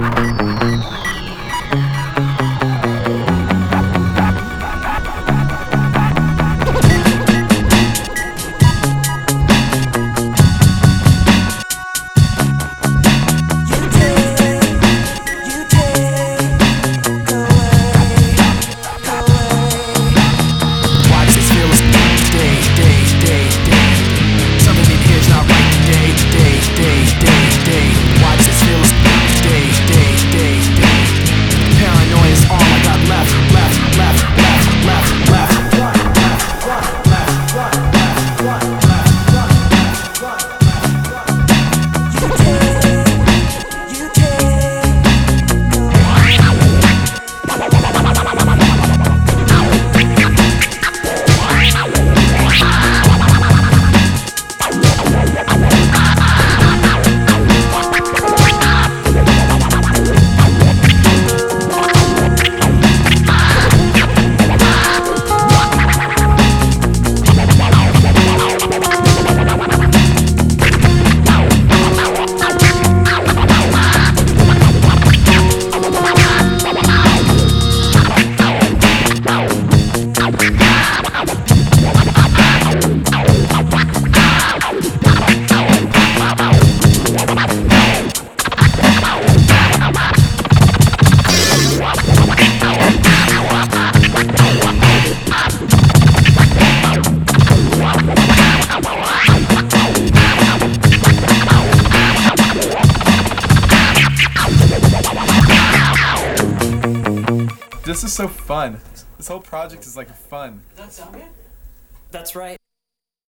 Mm-hmm. This is so fun. This whole project is like fun. Does that good? That's right.